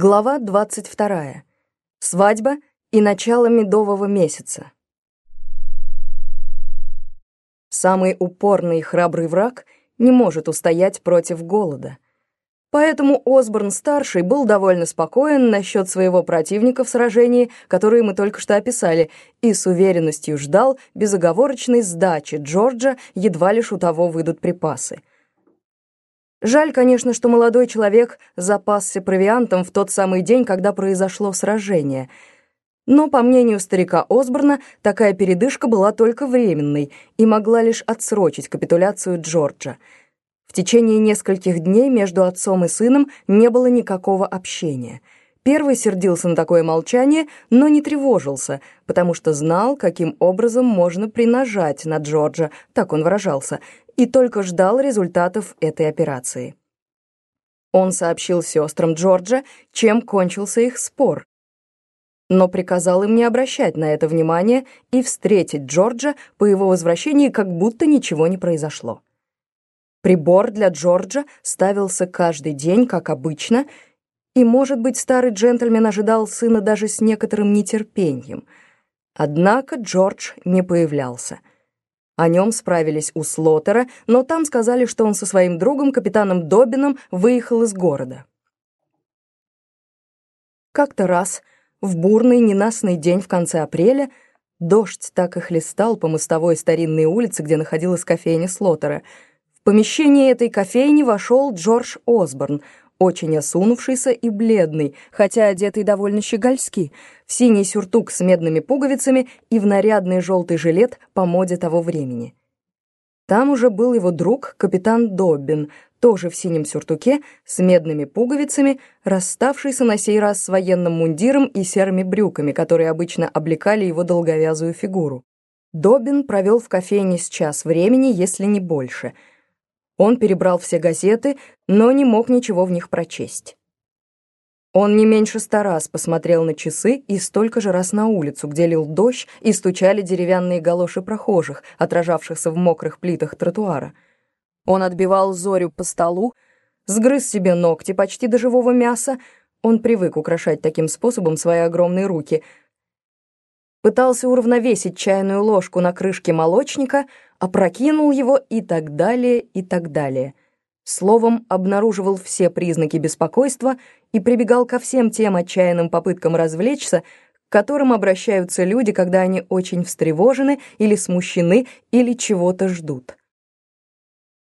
Глава 22. Свадьба и начало медового месяца. Самый упорный и храбрый враг не может устоять против голода. Поэтому Осборн-старший был довольно спокоен насчет своего противника в сражении, которое мы только что описали, и с уверенностью ждал безоговорочной сдачи Джорджа, едва лишь у того выйдут припасы. Жаль, конечно, что молодой человек запасся провиантом в тот самый день, когда произошло сражение. Но, по мнению старика Осборна, такая передышка была только временной и могла лишь отсрочить капитуляцию Джорджа — в течение нескольких дней между отцом и сыном не было никакого общения. Первый сердился на такое молчание, но не тревожился, потому что знал, каким образом можно принажать на Джорджа, так он выражался, и только ждал результатов этой операции. Он сообщил сестрам Джорджа, чем кончился их спор, но приказал им не обращать на это внимания и встретить Джорджа по его возвращении, как будто ничего не произошло. Прибор для Джорджа ставился каждый день, как обычно, и, может быть, старый джентльмен ожидал сына даже с некоторым нетерпением. Однако Джордж не появлялся. О нем справились у Слотера, но там сказали, что он со своим другом, капитаном Добином, выехал из города. Как-то раз, в бурный ненастный день в конце апреля, дождь так и хлестал по мостовой старинной улице, где находилась кофейня Слотера — помещение этой кофейни вошел Джордж Осборн, очень осунувшийся и бледный, хотя одетый довольно щегольски, в синий сюртук с медными пуговицами и в нарядный желтый жилет по моде того времени. Там уже был его друг, капитан Доббин, тоже в синем сюртуке, с медными пуговицами, расставшийся на сей раз с военным мундиром и серыми брюками, которые обычно облекали его долговязую фигуру. Доббин провел в кофейне с час времени, если не больше — он перебрал все газеты, но не мог ничего в них прочесть. Он не меньше ста раз посмотрел на часы и столько же раз на улицу, где лил дождь и стучали деревянные галоши прохожих, отражавшихся в мокрых плитах тротуара. Он отбивал зорю по столу, сгрыз себе ногти почти до живого мяса, он привык украшать таким способом свои огромные руки — пытался уравновесить чайную ложку на крышке молочника, опрокинул его и так далее, и так далее. Словом, обнаруживал все признаки беспокойства и прибегал ко всем тем отчаянным попыткам развлечься, к которым обращаются люди, когда они очень встревожены или смущены или чего-то ждут.